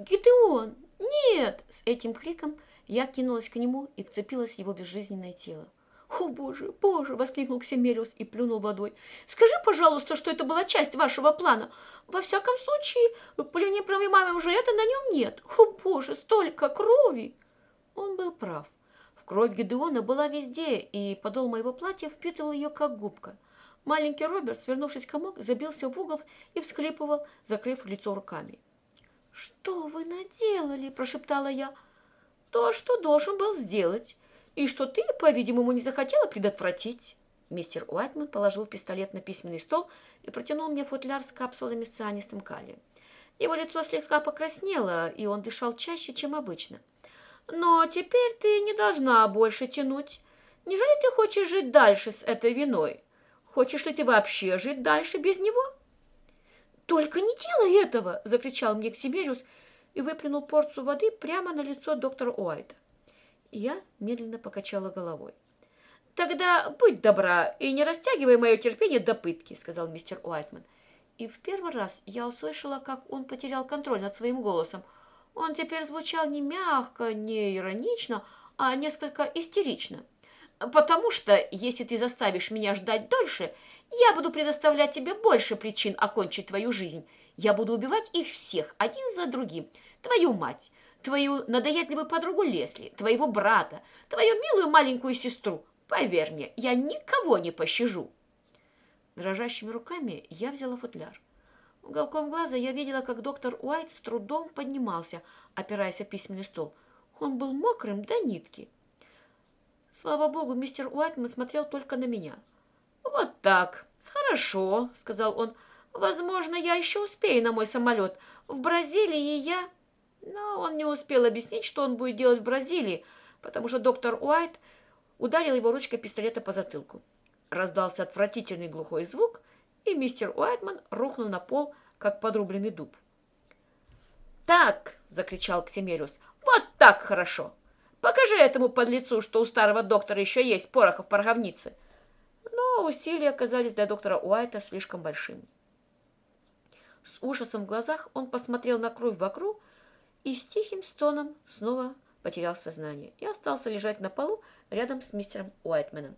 Гидеон, нет!» С этим криком я кинулась к нему и вцепилась в его безжизненное тело. «О, Боже, Боже!» — воскликнул Ксемериус и плюнул водой. «Скажи, пожалуйста, что это была часть вашего плана. Во всяком случае, непромываемым же это на нем нет. О, Боже, столько крови!» Он был прав. В кровь Гедеона была везде, и подол моего платья впитывал ее, как губка. Маленький Роберт, свернувшись комок, забился в угол и всхлипывал, закрыв лицо руками. «Что вы наделали?» – прошептала я. «То, что должен был сделать, и что ты, по-видимому, не захотела предотвратить». Мистер Уайтман положил пистолет на письменный стол и протянул мне футляр с капсулами с цианистым калием. Его лицо слегка покраснело, и он дышал чаще, чем обычно. «Но теперь ты не должна больше тянуть. Неужели ты хочешь жить дальше с этой виной? Хочешь ли ты вообще жить дальше без него?» «Только не делай этого!» – закричал мне Ксибериус и выплюнул порцию воды прямо на лицо доктора Уайта. Я медленно покачала головой. «Тогда будь добра и не растягивай мое терпение до пытки», – сказал мистер Уайтман. И в первый раз я услышала, как он потерял контроль над своим голосом. Он теперь звучал не мягко, не иронично, а несколько истерично. «Потому что, если ты заставишь меня ждать дольше, я буду предоставлять тебе больше причин окончить твою жизнь. Я буду убивать их всех, один за другим. Твою мать, твою надоедливую подругу Лесли, твоего брата, твою милую маленькую сестру. Поверь мне, я никого не пощажу. Дрожащими руками я взяла футляр. Уголком глаза я видела, как доктор Уайт с трудом поднимался, опираясь о письменный стол. Он был мокрым до нитки. Слава богу, мистер Уайтман смотрел только на меня. «Вот так. Хорошо», — сказал он. «Возможно, я еще успею на мой самолет. В Бразилии я...» Но он не успел объяснить, что он будет делать в Бразилии, потому что доктор Уайт ударил его ручкой пистолета по затылку. Раздался отвратительный глухой звук, и мистер Уайтман рухнул на пол, как подрубленный дуб. «Так!» — закричал Ксимериус. «Вот так хорошо! Покажи этому подлецу, что у старого доктора еще есть порохов в пороховнице!» Но усилия оказались для доктора Уайта слишком большими. С ужасом в глазах он посмотрел на кровь вокруг и с тихим стоном снова потерял сознание и остался лежать на полу рядом с мистером Уайтменом.